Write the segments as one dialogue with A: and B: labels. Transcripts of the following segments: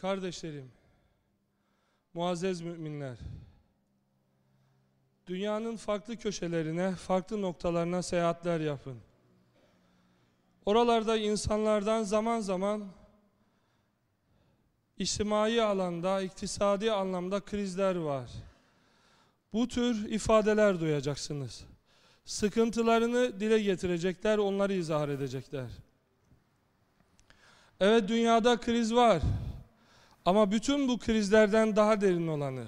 A: Kardeşlerim, muazzez müminler, dünyanın farklı köşelerine, farklı noktalarına seyahatler yapın. Oralarda insanlardan zaman zaman içtimai alanda, iktisadi anlamda krizler var. Bu tür ifadeler duyacaksınız. Sıkıntılarını dile getirecekler, onları izah edecekler. Evet dünyada kriz var. Ama bütün bu krizlerden daha derin olanı,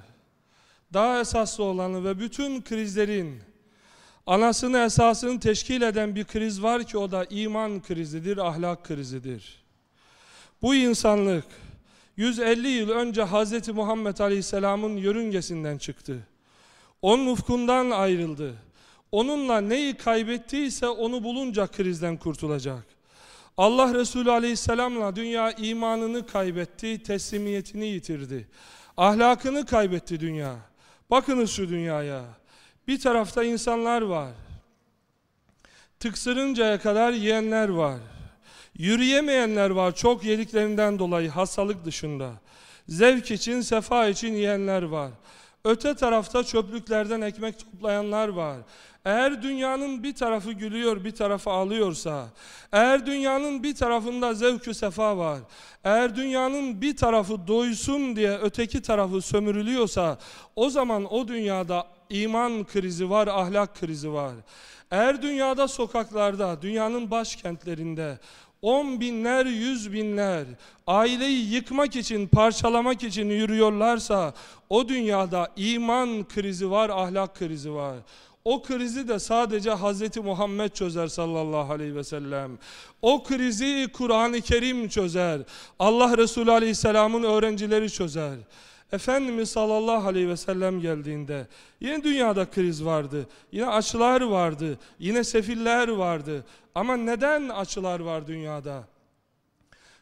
A: daha esaslı olanı ve bütün krizlerin anasını esasını teşkil eden bir kriz var ki o da iman krizidir, ahlak krizidir. Bu insanlık 150 yıl önce Hz. Muhammed Aleyhisselam'ın yörüngesinden çıktı. Onun ufkundan ayrıldı. Onunla neyi kaybettiyse onu bulunca krizden kurtulacak. Allah Resulü Aleyhisselam'la dünya imanını kaybetti, teslimiyetini yitirdi. Ahlakını kaybetti dünya. Bakınız şu dünyaya. Bir tarafta insanlar var. Tıksırıncaya kadar yiyenler var. Yürüyemeyenler var çok yediklerinden dolayı hastalık dışında. Zevk için, sefa için yiyenler var. Öte tarafta çöplüklerden ekmek toplayanlar var. Eğer dünyanın bir tarafı gülüyor, bir tarafı ağlıyorsa, eğer dünyanın bir tarafında zevkü sefa var, eğer dünyanın bir tarafı doysun diye öteki tarafı sömürülüyorsa, o zaman o dünyada iman krizi var, ahlak krizi var. Eğer dünyada sokaklarda, dünyanın başkentlerinde on binler, yüz binler aileyi yıkmak için, parçalamak için yürüyorlarsa o dünyada iman krizi var, ahlak krizi var. O krizi de sadece Hz. Muhammed çözer sallallahu aleyhi ve sellem. O krizi Kur'an-ı Kerim çözer. Allah Resulü aleyhisselamın öğrencileri çözer. Efendimiz sallallahu aleyhi ve sellem geldiğinde yine dünyada kriz vardı. Yine açılar vardı. Yine sefiller vardı. Ama neden açılar var dünyada?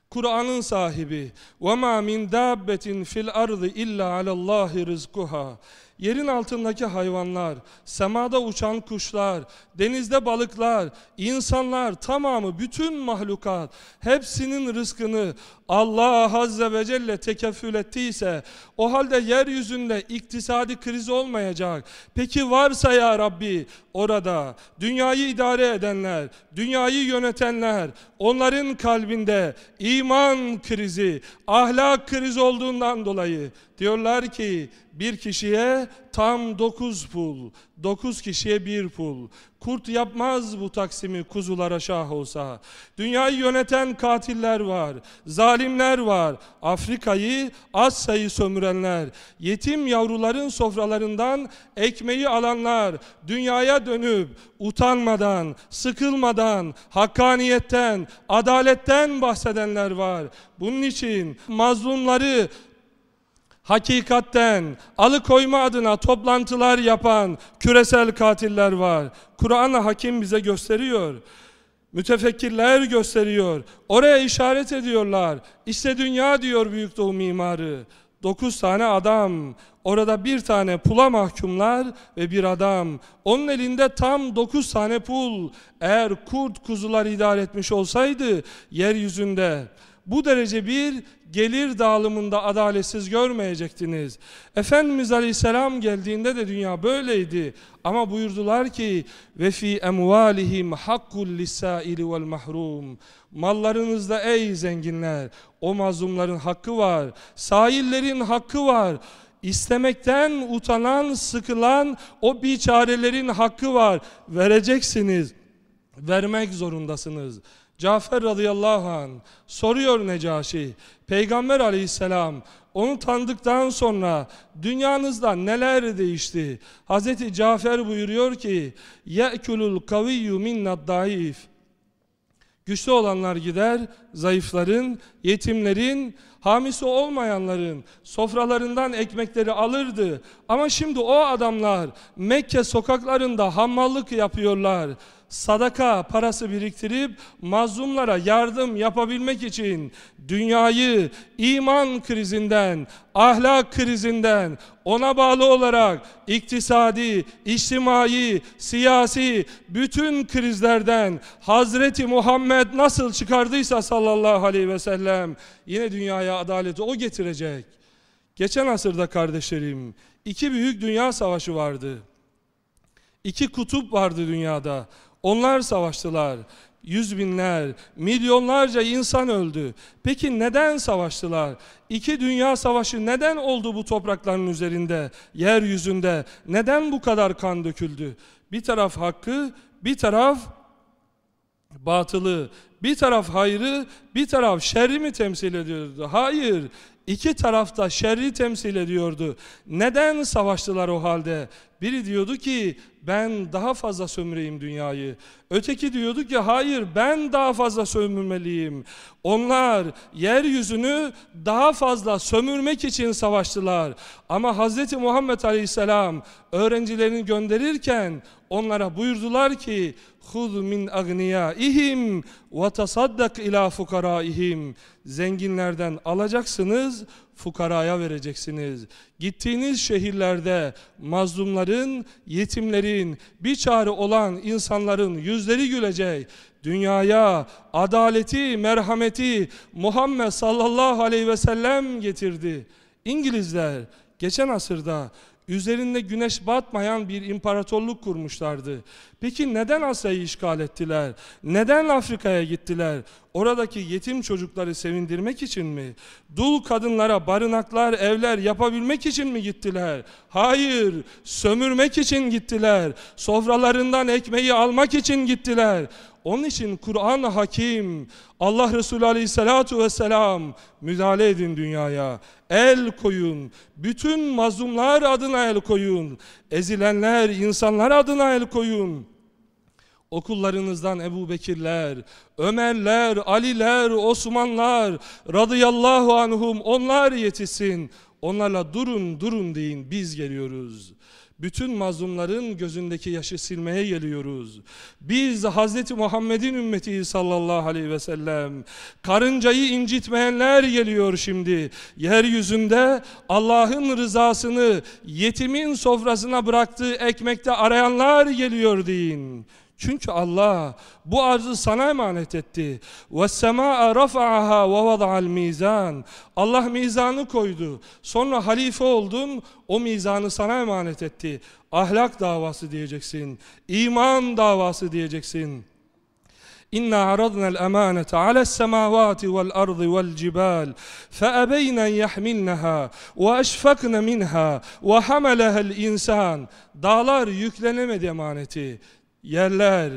A: Kur'an'ın sahibi وَمَا مِنْ دَابَّةٍ فِي الْأَرْضِ اِلَّا عَلَى اللّٰهِ رِزْقُهَا Yerin altındaki hayvanlar, semada uçan kuşlar, denizde balıklar, insanlar, tamamı bütün mahlukat hepsinin rızkını Allah Azze ve Celle tekeffül ettiyse o halde yeryüzünde iktisadi kriz olmayacak. Peki varsa ya Rabbi orada dünyayı idare edenler, dünyayı yönetenler onların kalbinde iman krizi, ahlak krizi olduğundan dolayı diyorlar ki bir kişiye tam dokuz pul, dokuz kişiye bir pul. Kurt yapmaz bu taksimi kuzulara şah olsa. Dünyayı yöneten katiller var, zalimler var. Afrika'yı, Asya'yı sömürenler, yetim yavruların sofralarından ekmeği alanlar, dünyaya dönüp utanmadan, sıkılmadan, hakkaniyetten, adaletten bahsedenler var. Bunun için mazlumları hakikatten alıkoyma adına toplantılar yapan küresel katiller var. Kur'an-ı Hakim bize gösteriyor. Mütefekkirler gösteriyor. Oraya işaret ediyorlar. İşte dünya diyor Büyük Doğu mimarı. Dokuz tane adam. Orada bir tane pula mahkumlar ve bir adam. Onun elinde tam dokuz tane pul. Eğer kurt kuzular idare etmiş olsaydı yeryüzünde bu derece bir gelir dağılımında adaletsiz görmeyecektiniz. Efendimiz Aleyhisselam geldiğinde de dünya böyleydi. Ama buyurdular ki ve fi emvalihim hakkul lisaili vel mahrum. Mallarınızda ey zenginler o mazlumların hakkı var. Sahillerin hakkı var. İstemekten utanan, sıkılan o biçarelerin hakkı var. Vereceksiniz. Vermek zorundasınız. Cafer radıyallahu an soruyor Necaşi. Peygamber aleyhisselam onu tanıdıktan sonra dünyanızda neler değişti? Hazreti Cafer buyuruyor ki ye'kulul kaviyyu minnad daif Güçlü olanlar gider, zayıfların, yetimlerin, hamisi olmayanların sofralarından ekmekleri alırdı. Ama şimdi o adamlar Mekke sokaklarında hammallık yapıyorlar. Sadaka parası biriktirip mazlumlara yardım yapabilmek için dünyayı iman krizinden, ahlak krizinden, ona bağlı olarak iktisadi, içtimai, siyasi bütün krizlerden Hazreti Muhammed nasıl çıkardıysa sallallahu aleyhi ve sellem yine dünyaya adaleti o getirecek. Geçen asırda kardeşlerim iki büyük dünya savaşı vardı. İki kutup vardı dünyada. Onlar savaştılar. Yüz binler, milyonlarca insan öldü. Peki neden savaştılar? İki dünya savaşı neden oldu bu toprakların üzerinde, yeryüzünde? Neden bu kadar kan döküldü? Bir taraf hakkı, bir taraf batılı, bir taraf hayrı, bir taraf şerri mi temsil ediyordu? Hayır, iki tarafta şerri temsil ediyordu. Neden savaştılar o halde? Biri diyordu ki ben daha fazla sömüreyim dünyayı. Öteki diyordu ki hayır ben daha fazla sömürmeliyim. Onlar yeryüzünü daha fazla sömürmek için savaştılar. Ama Hz. Muhammed Aleyhisselam öğrencilerini gönderirken onlara buyurdular ki Huz min agniyaihim ve tasaddak ila fukaraihim. Zenginlerden alacaksınız, fukaraya vereceksiniz. Gittiğiniz şehirlerde mazlumların, yetimlerin, bir çare olan insanların yüzleri gülecek. Dünyaya adaleti, merhameti Muhammed sallallahu aleyhi ve sellem getirdi. İngilizler geçen asırda üzerinde güneş batmayan bir imparatorluk kurmuşlardı. Peki neden Asya'yı işgal ettiler? Neden Afrika'ya gittiler? Oradaki yetim çocukları sevindirmek için mi? Dul kadınlara barınaklar, evler yapabilmek için mi gittiler? Hayır, sömürmek için gittiler. Sofralarından ekmeği almak için gittiler. Onun için Kur'an hakim, Allah Resulü Aleyhisselatü Vesselam müdahale edin dünyaya. El koyun, bütün mazlumlar adına el koyun. Ezilenler, insanlar adına el koyun. Okullarınızdan Ebu Bekirler, Ömerler, Aliler, Osmanlar, radıyallahu anhum onlar yetişsin. Onlarla durun durun deyin biz geliyoruz. Bütün mazlumların gözündeki yaşı silmeye geliyoruz. Biz Hz. Muhammed'in ümmetiyiz sallallahu aleyhi ve sellem. Karıncayı incitmeyenler geliyor şimdi. Yeryüzünde Allah'ın rızasını yetimin sofrasına bıraktığı ekmekte arayanlar geliyor deyin. Çünkü Allah bu arzı sana emanet etti. وَالسَّمَاءَ رَفَعَهَا وَوَضَعَ الْمِيزَانِ Allah mizanı koydu. Sonra halife oldun, o mizanı sana emanet etti. Ahlak davası diyeceksin. iman davası diyeceksin. إنا عرضنا الأمانة على السماوات والأرض والجبال فأبين أن يحملنها وأشفقن منها وحملها الإنسان Dağlar yüklenemedi emaneti yerler,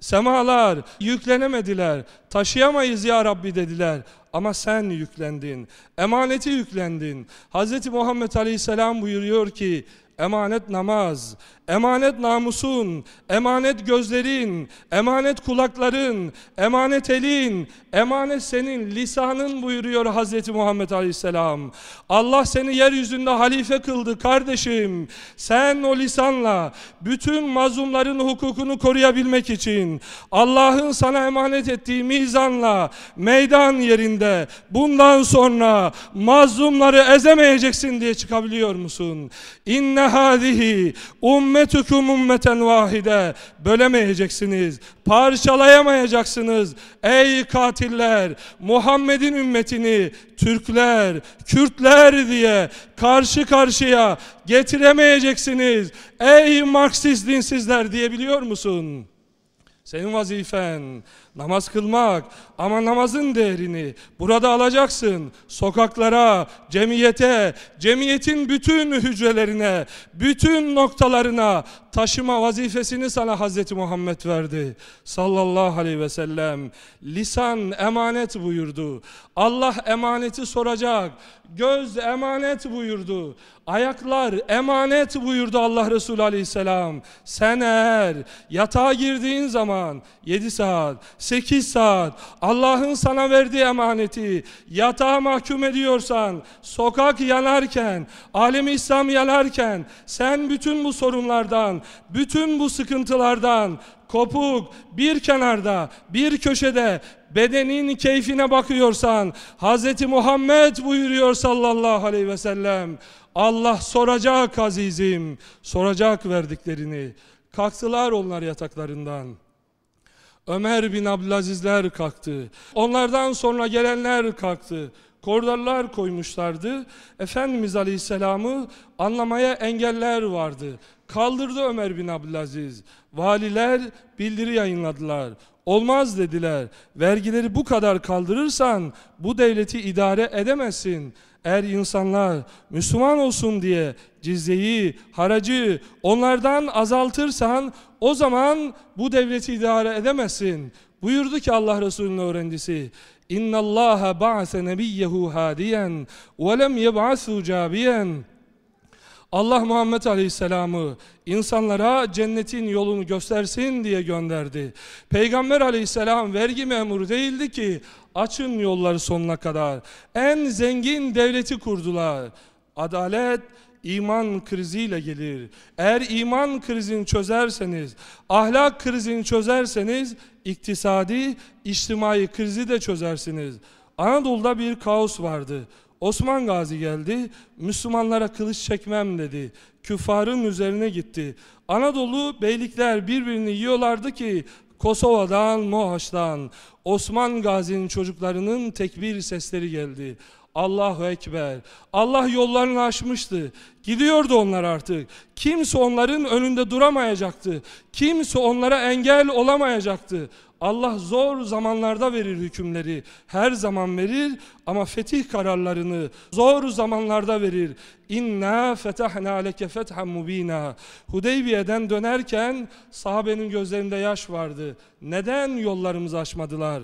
A: semalar yüklenemediler. Taşıyamayız ya Rabbi dediler. Ama sen yüklendin. Emaneti yüklendin. Hz. Muhammed Aleyhisselam buyuruyor ki emanet namaz, emanet namusun, emanet gözlerin, emanet kulakların, emanet elin, emanet senin lisanın buyuruyor Hz. Muhammed Aleyhisselam. Allah seni yeryüzünde halife kıldı kardeşim. Sen o lisanla bütün mazlumların hukukunu koruyabilmek için Allah'ın sana emanet ettiği mizanla meydan yerinde bundan sonra mazlumları ezemeyeceksin diye çıkabiliyor musun? İnne hadihi ummetukum ummeten vahide bölemeyeceksiniz, parçalayamayacaksınız. Ey katiller, Muhammed'in ümmetini Türkler, Kürtler diye karşı karşıya getiremeyeceksiniz. Ey Marksist dinsizler diyebiliyor musun? Senin vazifen namaz kılmak ama namazın değerini burada alacaksın. Sokaklara, cemiyete, cemiyetin bütün hücrelerine, bütün noktalarına taşıma vazifesini sana Hazreti Muhammed verdi. Sallallahu aleyhi ve sellem. Lisan emanet buyurdu. Allah emaneti soracak. Göz emanet buyurdu. Ayaklar emanet buyurdu Allah Resulü aleyhisselam. Sen eğer yatağa girdiğin zaman 7 saat, 8 saat Allah'ın sana verdiği emaneti yatağa mahkum ediyorsan, sokak yanarken, alemi İslam yanarken sen bütün bu sorunlardan, bütün bu sıkıntılardan kopuk bir kenarda, bir köşede bedenin keyfine bakıyorsan Hz. Muhammed buyuruyor sallallahu aleyhi ve sellem Allah soracak azizim, soracak verdiklerini. Kalktılar onlar yataklarından. Ömer bin Abdülazizler kalktı. Onlardan sonra gelenler kalktı. Koridorlar koymuşlardı. Efendimiz Aleyhisselam'ı anlamaya engeller vardı. Kaldırdı Ömer bin Abdülaziz. Valiler bildiri yayınladılar. Olmaz dediler. Vergileri bu kadar kaldırırsan bu devleti idare edemezsin. Eğer insanlar Müslüman olsun diye cizyeyi, haracı onlardan azaltırsan o zaman bu devleti idare edemezsin. Buyurdu ki Allah Resulü'nün öğrencisi İnna Allah ba'se nebiyyehu hadiyen ve lem yeb'asu cabiyen Allah Muhammed Aleyhisselam'ı insanlara cennetin yolunu göstersin diye gönderdi. Peygamber Aleyhisselam vergi memuru değildi ki açın yolları sonuna kadar. En zengin devleti kurdular. Adalet iman kriziyle gelir. Eğer iman krizini çözerseniz, ahlak krizini çözerseniz iktisadi, içtimai krizi de çözersiniz. Anadolu'da bir kaos vardı. Osman Gazi geldi, Müslümanlara kılıç çekmem dedi. Küffarın üzerine gitti. Anadolu beylikler birbirini yiyorlardı ki Kosova'dan, Mohaç'tan Osman Gazi'nin çocuklarının tekbir sesleri geldi. Allahu Ekber. Allah yollarını açmıştı. Gidiyordu onlar artık. Kimse onların önünde duramayacaktı. Kimse onlara engel olamayacaktı. Allah zor zamanlarda verir hükümleri. Her zaman verir ama fetih kararlarını zor zamanlarda verir. İnna fetahna leke fethan mubina. Hudeybiye'den dönerken sahabenin gözlerinde yaş vardı. Neden yollarımızı açmadılar?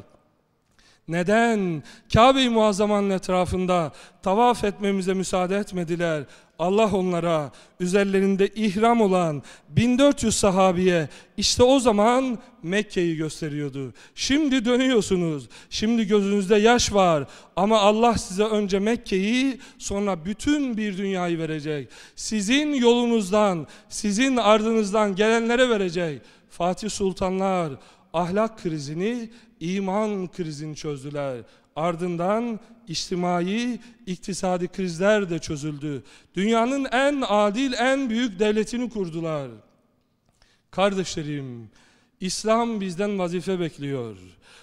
A: Neden? Kabe-i Muazzama'nın etrafında tavaf etmemize müsaade etmediler. Allah onlara üzerlerinde ihram olan 1400 sahabiye işte o zaman Mekke'yi gösteriyordu. Şimdi dönüyorsunuz. Şimdi gözünüzde yaş var. Ama Allah size önce Mekke'yi sonra bütün bir dünyayı verecek. Sizin yolunuzdan, sizin ardınızdan gelenlere verecek. Fatih Sultanlar ahlak krizini, iman krizini çözdüler. Ardından içtimai, iktisadi krizler de çözüldü. Dünyanın en adil, en büyük devletini kurdular. Kardeşlerim, İslam bizden vazife bekliyor.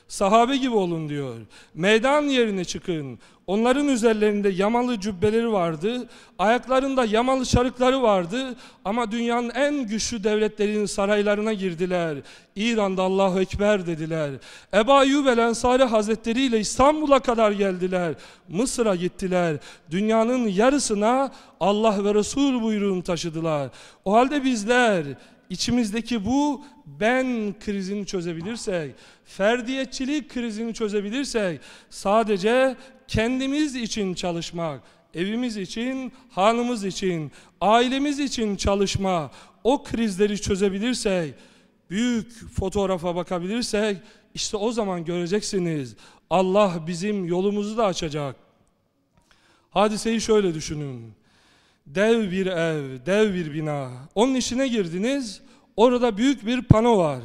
A: Sahabe gibi olun diyor. Meydan yerine çıkın. Onların üzerlerinde yamalı cübbeleri vardı. Ayaklarında yamalı çarıkları vardı. Ama dünyanın en güçlü devletlerinin saraylarına girdiler. İran'da Allahu Ekber dediler. Eba Eyyub el Ensari Hazretleri ile İstanbul'a kadar geldiler. Mısır'a gittiler. Dünyanın yarısına Allah ve Resul buyruğunu taşıdılar. O halde bizler içimizdeki bu ben krizini çözebilirsek, ferdiyetçilik krizini çözebilirsek, sadece kendimiz için çalışmak, evimiz için, hanımız için, ailemiz için çalışma, o krizleri çözebilirsek, büyük fotoğrafa bakabilirsek, işte o zaman göreceksiniz. Allah bizim yolumuzu da açacak. Hadiseyi şöyle düşünün. Dev bir ev, dev bir bina. Onun içine girdiniz, orada büyük bir pano var.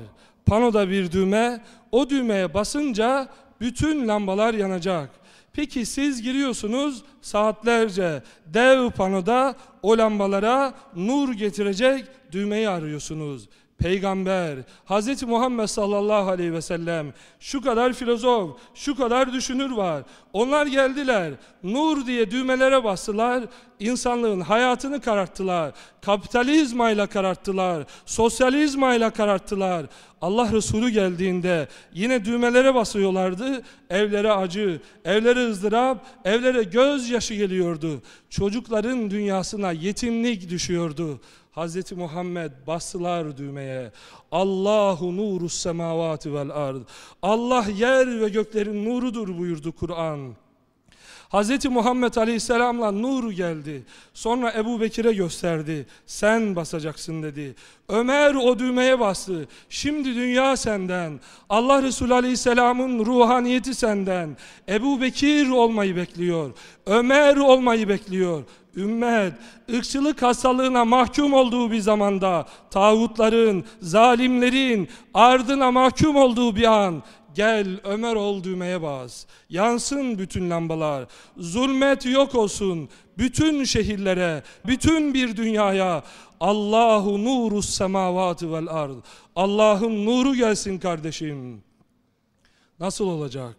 A: Panoda bir düğme, o düğmeye basınca bütün lambalar yanacak. Peki siz giriyorsunuz saatlerce dev panoda o lambalara nur getirecek düğmeyi arıyorsunuz peygamber, Hz. Muhammed sallallahu aleyhi ve sellem, şu kadar filozof, şu kadar düşünür var. Onlar geldiler, nur diye düğmelere bastılar, insanlığın hayatını kararttılar, kapitalizmayla kararttılar, sosyalizmayla kararttılar. Allah Resulü geldiğinde yine düğmelere basıyorlardı, evlere acı, evlere ızdırap, evlere gözyaşı geliyordu. Çocukların dünyasına yetimlik düşüyordu. Hz. Muhammed bastılar düğmeye. Allahu nuru semavati vel ard. Allah yer ve göklerin nurudur buyurdu Kur'an. Hz. Muhammed Aleyhisselam'la nur geldi. Sonra Ebu Bekir'e gösterdi. Sen basacaksın dedi. Ömer o düğmeye bastı. Şimdi dünya senden. Allah Resulü Aleyhisselam'ın ruhaniyeti senden. Ebu Bekir olmayı bekliyor. Ömer olmayı bekliyor. Ümmet, ırkçılık hastalığına mahkum olduğu bir zamanda, tağutların, zalimlerin ardına mahkum olduğu bir an, Gel Ömer ol düğmeye bas. Yansın bütün lambalar. Zulmet yok olsun. Bütün şehirlere, bütün bir dünyaya. Allahu nuru semavatı vel ard. Allah'ın nuru gelsin kardeşim. Nasıl olacak?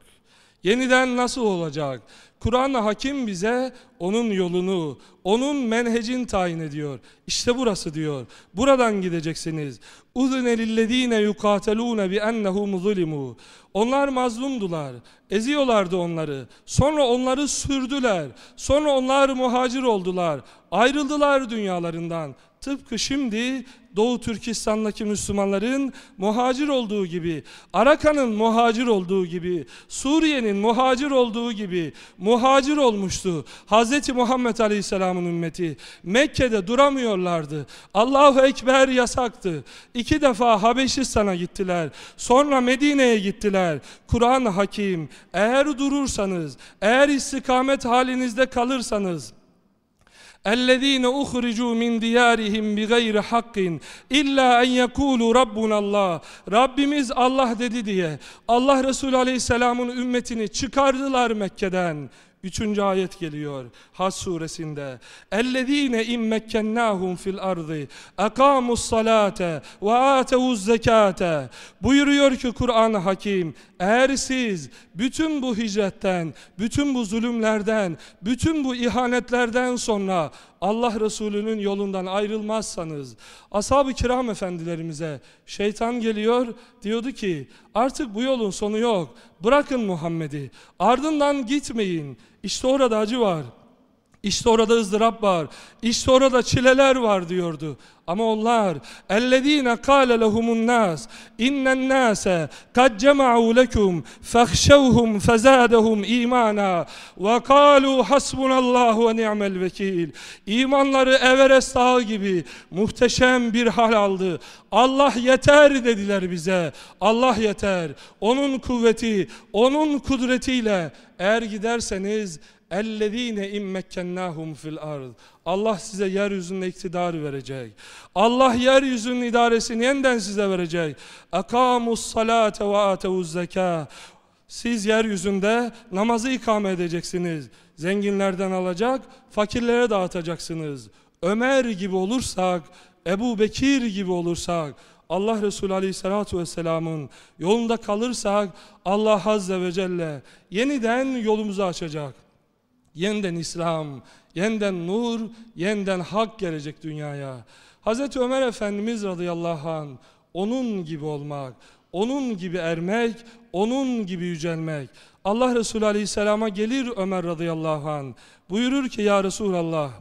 A: Yeniden nasıl olacak? Kur'an-ı Hakim bize onun yolunu, onun menhecin tayin ediyor. İşte burası diyor. Buradan gideceksiniz. اُذْنَ لِلَّذ۪ينَ يُقَاتَلُونَ بِأَنَّهُمْ ظُلِمُوا Onlar mazlumdular. Eziyorlardı onları. Sonra onları sürdüler. Sonra onlar muhacir oldular. Ayrıldılar dünyalarından. Tıpkı şimdi Doğu Türkistan'daki Müslümanların muhacir olduğu gibi, Arakan'ın muhacir olduğu gibi, Suriye'nin muhacir olduğu gibi muhacir olmuştu. Hz. Muhammed Aleyhisselam'ın ümmeti Mekke'de duramıyorlardı. Allahu Ekber yasaktı. İki defa Habeşistan'a gittiler. Sonra Medine'ye gittiler. Kur'an hakim. Eğer durursanız, eğer istikamet halinizde kalırsanız, اَلَّذ۪ينَ اُخْرِجُوا مِنْ دِيَارِهِمْ بِغَيْرِ حَقٍّ اِلَّا اَنْ يَكُولُوا رَبُّنَ اللّٰهِ Rabbimiz Allah dedi diye Allah Resulü Aleyhisselam'ın ümmetini çıkardılar Mekke'den. Üçüncü ayet geliyor Has suresinde. اَلَّذ۪ينَ اِمْ مَكَّنَّاهُمْ فِي الْأَرْضِ اَقَامُوا الصَّلَاةَ وَآتَوُوا الزَّكَاةَ Buyuruyor ki Kur'an-ı Hakim, eğer siz bütün bu hicretten, bütün bu zulümlerden, bütün bu ihanetlerden sonra Allah Resulü'nün yolundan ayrılmazsanız, ashab-ı kiram efendilerimize şeytan geliyor, diyordu ki artık bu yolun sonu yok, bırakın Muhammed'i, ardından gitmeyin, işte orada acı var. İşte orada ızdırap var. İşte orada çileler var diyordu. Ama onlar ellezine kâle lehumun nas innen nase kad cema'u lekum fahşevhum fezâdehum imana ve kâlu hasbunallahu ve ni'mel vekil İmanları Everest dağı gibi muhteşem bir hal aldı. Allah yeter dediler bize. Allah yeter. Onun kuvveti, onun kudretiyle eğer giderseniz اَلَّذ۪ينَ اِمْ مَكَّنَّاهُمْ فِي الْأَرْضِ Allah size yeryüzünde iktidar verecek. Allah yeryüzünün idaresini yeniden size verecek. اَقَامُوا الصَّلَاةَ وَآتَوُوا الزَّكَاةَ Siz yeryüzünde namazı ikame edeceksiniz. Zenginlerden alacak, fakirlere dağıtacaksınız. Ömer gibi olursak, Ebu Bekir gibi olursak, Allah Resulü Aleyhisselatü Vesselam'ın yolunda kalırsak Allah Azze ve Celle yeniden yolumuzu açacak. Yeniden İslam, yeniden nur, yeniden hak gelecek dünyaya. Hz. Ömer Efendimiz radıyallahu anh, onun gibi olmak, onun gibi ermek, onun gibi yücelmek. Allah Resulü aleyhisselama gelir Ömer radıyallahu anh. Buyurur ki ya Resulallah,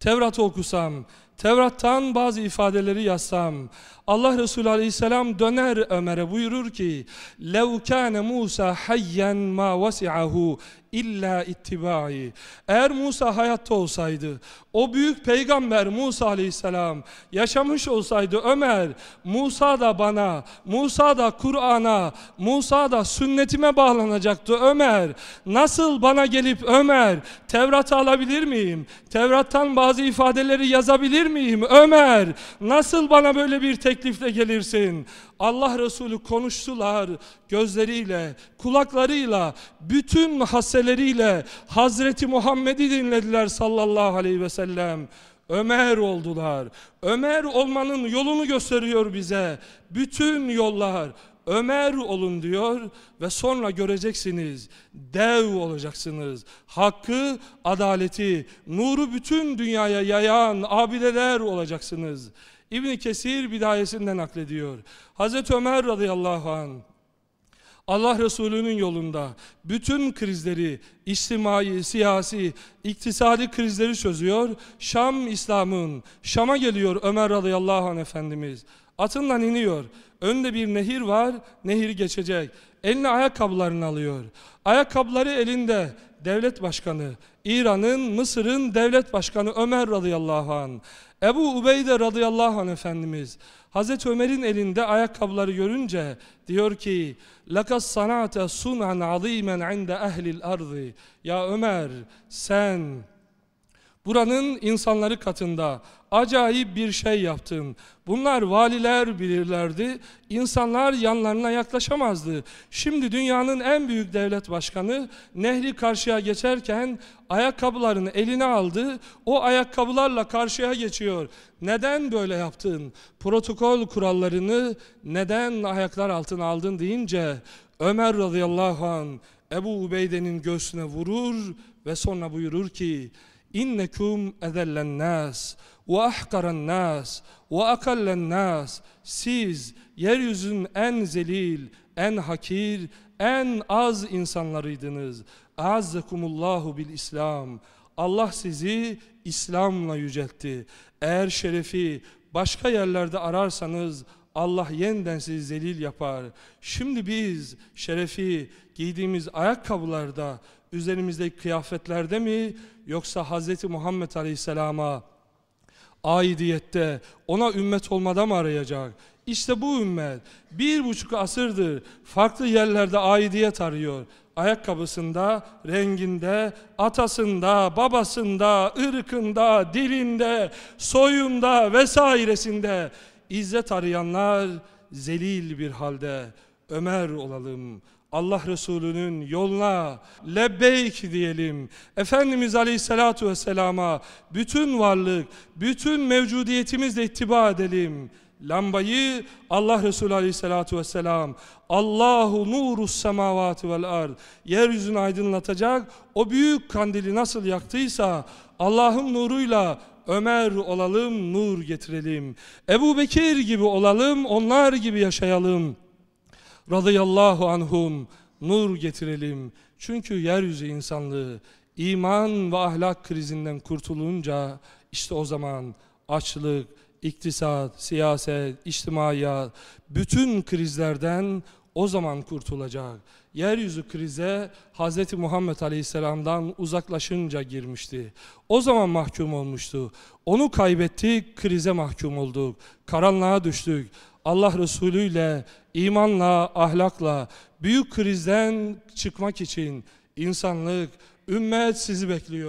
A: Tevrat'ı okusam, Tevrat'tan bazı ifadeleri yazsam, Allah Resulü Aleyhisselam döner Ömer'e buyurur ki: "Lev kana Musa hayyan ma vasi'ahu illa ittibai. Eğer Musa hayatta olsaydı, o büyük peygamber Musa aleyhisselam yaşamış olsaydı Ömer, Musa da bana, Musa da Kur'an'a, Musa da sünnetime bağlanacaktı Ömer. Nasıl bana gelip Ömer, Tevrat'ı alabilir miyim? Tevrat'tan bazı ifadeleri yazabilir miyim? Ömer, nasıl bana böyle bir teklifle gelirsin? Allah Resulü konuştular gözleriyle, kulaklarıyla, bütün hasseleriyle Hazreti Muhammed'i dinlediler sallallahu aleyhi ve sellem. Ömer oldular. Ömer olmanın yolunu gösteriyor bize. Bütün yollar Ömer olun diyor ve sonra göreceksiniz dev olacaksınız. Hakkı, adaleti, nuru bütün dünyaya yayan abideler olacaksınız. İbni Kesir bidayesinden naklediyor. Hazreti Ömer radıyallahu anh Allah Resulü'nün yolunda bütün krizleri, içtimai, siyasi, iktisadi krizleri çözüyor. Şam İslam'ın, Şam'a geliyor Ömer radıyallahu anh Efendimiz. Atından iniyor. Önde bir nehir var, nehir geçecek. Eline ayakkabılarını alıyor. Ayakkabıları elinde, devlet başkanı, İran'ın, Mısır'ın devlet başkanı Ömer radıyallahu an. Ebu Ubeyde radıyallahu anh Efendimiz Hazreti Ömer'in elinde ayakkabıları görünce diyor ki lakas sanate sunan azimen inde ehlil ardı ya Ömer sen Buranın insanları katında acayip bir şey yaptın. Bunlar valiler bilirlerdi. İnsanlar yanlarına yaklaşamazdı. Şimdi dünyanın en büyük devlet başkanı nehri karşıya geçerken ayakkabılarını eline aldı. O ayakkabılarla karşıya geçiyor. Neden böyle yaptın? Protokol kurallarını neden ayaklar altına aldın deyince Ömer radıyallahu an Ebu Ubeyde'nin göğsüne vurur ve sonra buyurur ki İnnekum ezellen nas ve ahkaran nas ve akallen nas siz yeryüzünün en zelil, en hakir, en az insanlarıydınız. Azzekumullahu bil İslam. Allah sizi İslam'la yüceltti. Eğer şerefi başka yerlerde ararsanız Allah yeniden sizi zelil yapar. Şimdi biz şerefi giydiğimiz ayakkabılarda, üzerimizdeki kıyafetlerde mi yoksa Hz. Muhammed Aleyhisselam'a aidiyette ona ümmet olmada mı arayacak? İşte bu ümmet bir buçuk asırdır farklı yerlerde aidiyet arıyor. Ayakkabısında, renginde, atasında, babasında, ırkında, dilinde, soyunda vesairesinde İzzet arayanlar zelil bir halde Ömer olalım. Allah Resulü'nün yoluna lebbeyk diyelim. Efendimiz Aleyhisselatu Vesselam'a bütün varlık, bütün mevcudiyetimizle ittiba edelim. Lambayı Allah Resulü Aleyhisselatu Vesselam Allahu nurus semavati vel ard yeryüzünü aydınlatacak o büyük kandili nasıl yaktıysa Allah'ın nuruyla Ömer olalım, nur getirelim. Ebu Bekir gibi olalım, onlar gibi yaşayalım. Radıyallahu anhum, nur getirelim. Çünkü yeryüzü insanlığı iman ve ahlak krizinden kurtulunca işte o zaman açlık, iktisat, siyaset, içtimaiyat, bütün krizlerden o zaman kurtulacak. Yeryüzü krize Hz. Muhammed Aleyhisselam'dan uzaklaşınca girmişti. O zaman mahkum olmuştu. Onu kaybettik, krize mahkum olduk. Karanlığa düştük. Allah Resulü ile imanla, ahlakla büyük krizden çıkmak için insanlık, ümmet sizi bekliyor.